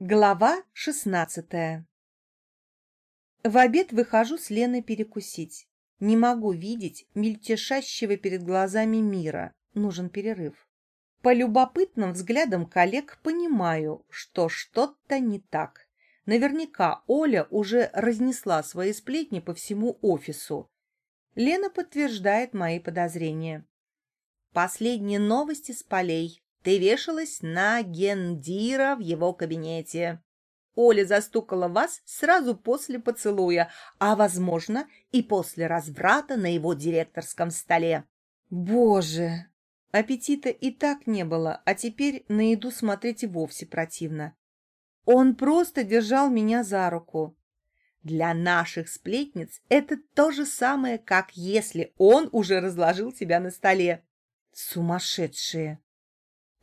Глава шестнадцатая В обед выхожу с Леной перекусить. Не могу видеть мельтешащего перед глазами мира. Нужен перерыв. По любопытным взглядам коллег понимаю, что что-то не так. Наверняка Оля уже разнесла свои сплетни по всему офису. Лена подтверждает мои подозрения. Последние новости с полей. Ты вешалась на Гендира в его кабинете. Оля застукала вас сразу после поцелуя, а, возможно, и после разврата на его директорском столе. Боже! Аппетита и так не было, а теперь на еду смотреть и вовсе противно. Он просто держал меня за руку. Для наших сплетниц это то же самое, как если он уже разложил тебя на столе. Сумасшедшие!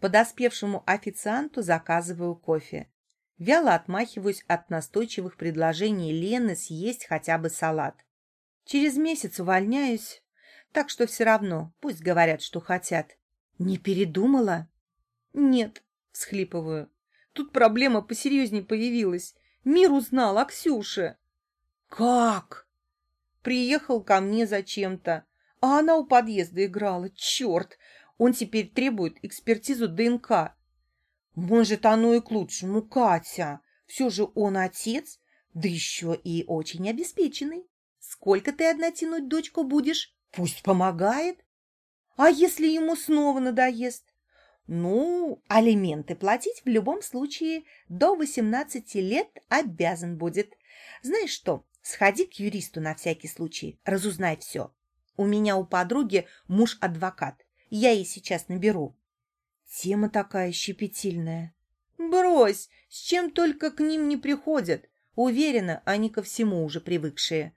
Подоспевшему официанту заказываю кофе. Вяло отмахиваюсь от настойчивых предложений Лены съесть хотя бы салат. Через месяц увольняюсь, так что все равно, пусть говорят, что хотят. Не передумала? Нет, всхлипываю. Тут проблема посерьезнее появилась. Мир узнал о Ксюше. Как? Приехал ко мне зачем-то, а она у подъезда играла. Черт, он теперь требует экспертизу ДНК. Может, оно и к лучшему, Катя. Все же он отец, да еще и очень обеспеченный. Сколько ты одна тянуть дочку будешь? Пусть помогает. А если ему снова надоест? Ну, алименты платить в любом случае до 18 лет обязан будет. Знаешь что, сходи к юристу на всякий случай, разузнай все. У меня у подруги муж адвокат. Я ей сейчас наберу. Тема такая щепетильная. Брось, с чем только к ним не приходят. Уверена, они ко всему уже привыкшие.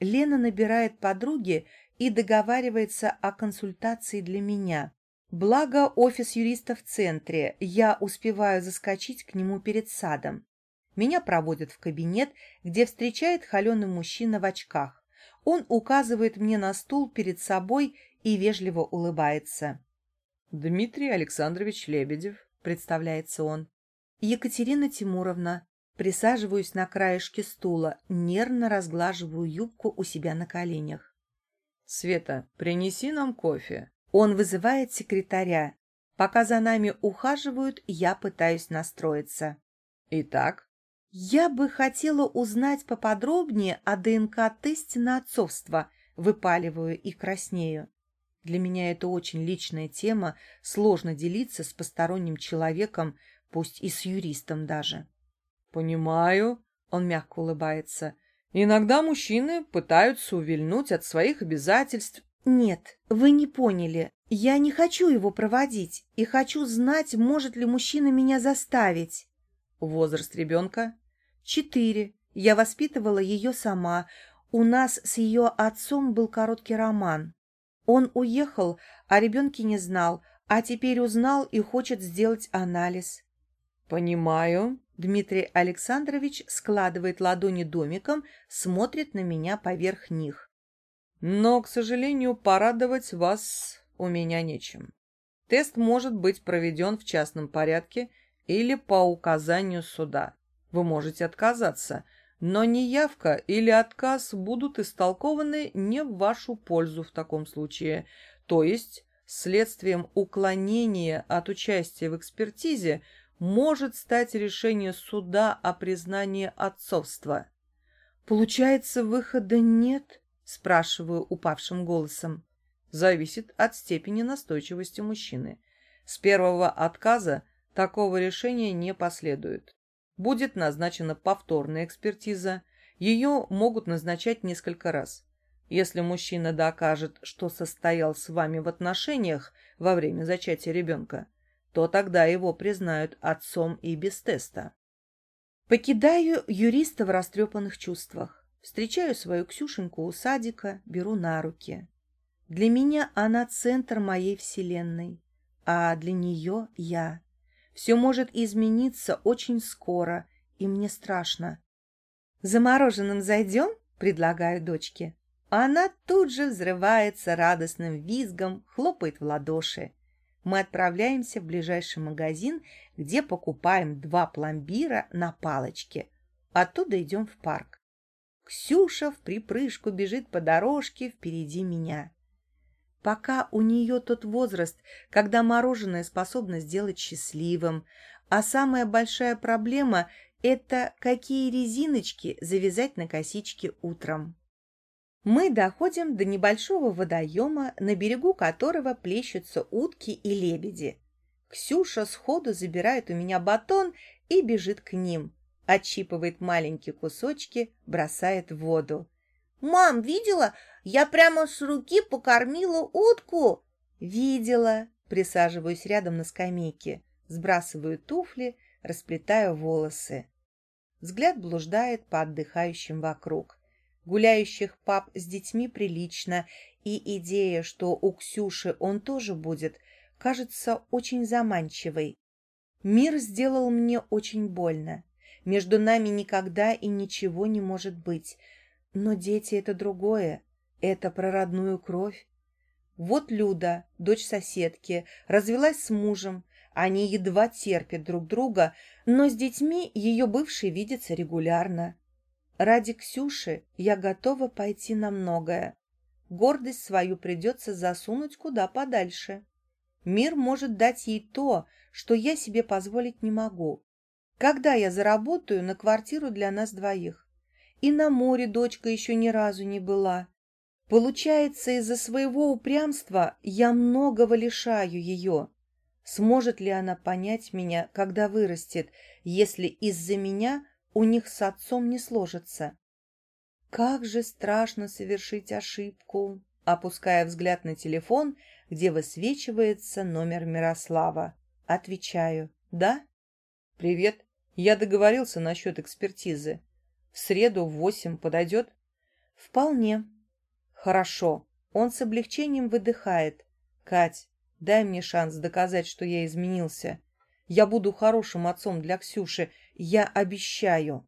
Лена набирает подруги и договаривается о консультации для меня. Благо, офис юриста в центре, я успеваю заскочить к нему перед садом. Меня проводят в кабинет, где встречает холеный мужчина в очках. Он указывает мне на стул перед собой и вежливо улыбается. «Дмитрий Александрович Лебедев», — представляется он. «Екатерина Тимуровна». Присаживаюсь на краешке стула, нервно разглаживаю юбку у себя на коленях. «Света, принеси нам кофе». Он вызывает секретаря. Пока за нами ухаживают, я пытаюсь настроиться. «Итак?» «Я бы хотела узнать поподробнее о ДНК-тесте на отцовство», выпаливаю и краснею. Для меня это очень личная тема, сложно делиться с посторонним человеком, пусть и с юристом даже. «Понимаю», — он мягко улыбается. «Иногда мужчины пытаются увильнуть от своих обязательств». «Нет, вы не поняли. Я не хочу его проводить и хочу знать, может ли мужчина меня заставить». «Возраст ребенка?» «Четыре. Я воспитывала ее сама. У нас с ее отцом был короткий роман. Он уехал, а ребенке не знал, а теперь узнал и хочет сделать анализ. «Понимаю». Дмитрий Александрович складывает ладони домиком, смотрит на меня поверх них. «Но, к сожалению, порадовать вас у меня нечем. Тест может быть проведен в частном порядке или по указанию суда. Вы можете отказаться, но неявка или отказ будут истолкованы не в вашу пользу в таком случае, то есть следствием уклонения от участия в экспертизе может стать решение суда о признании отцовства. «Получается, выхода нет?» – спрашиваю упавшим голосом. Зависит от степени настойчивости мужчины. С первого отказа такого решения не последует будет назначена повторная экспертиза. Ее могут назначать несколько раз. Если мужчина докажет, что состоял с вами в отношениях во время зачатия ребенка, то тогда его признают отцом и без теста. Покидаю юриста в растрепанных чувствах. Встречаю свою Ксюшеньку у садика, беру на руки. Для меня она центр моей вселенной, а для нее я. Все может измениться очень скоро, и мне страшно. «За мороженым зайдем?» — предлагаю дочке. Она тут же взрывается радостным визгом, хлопает в ладоши. Мы отправляемся в ближайший магазин, где покупаем два пломбира на палочке. Оттуда идем в парк. Ксюша в припрыжку бежит по дорожке впереди меня. Пока у нее тот возраст, когда мороженое способно сделать счастливым, а самая большая проблема – это какие резиночки завязать на косички утром. Мы доходим до небольшого водоема, на берегу которого плещутся утки и лебеди. Ксюша сходу забирает у меня батон и бежит к ним отщипывает маленькие кусочки, бросает в воду. «Мам, видела? Я прямо с руки покормила утку!» «Видела!» Присаживаюсь рядом на скамейке, сбрасываю туфли, расплетаю волосы. Взгляд блуждает по отдыхающим вокруг. Гуляющих пап с детьми прилично, и идея, что у Ксюши он тоже будет, кажется очень заманчивой. Мир сделал мне очень больно. Между нами никогда и ничего не может быть. Но дети — это другое. Это про родную кровь. Вот Люда, дочь соседки, развелась с мужем. Они едва терпят друг друга, но с детьми ее бывший видится регулярно. Ради Ксюши я готова пойти на многое. Гордость свою придется засунуть куда подальше. Мир может дать ей то, что я себе позволить не могу. Когда я заработаю на квартиру для нас двоих? И на море дочка еще ни разу не была. Получается, из-за своего упрямства я многого лишаю ее. Сможет ли она понять меня, когда вырастет, если из-за меня у них с отцом не сложится? Как же страшно совершить ошибку, опуская взгляд на телефон, где высвечивается номер Мирослава. Отвечаю «Да?» «Привет. Я договорился насчет экспертизы. В среду в восемь подойдет?» «Вполне». «Хорошо». Он с облегчением выдыхает. «Кать, дай мне шанс доказать, что я изменился. Я буду хорошим отцом для Ксюши. Я обещаю».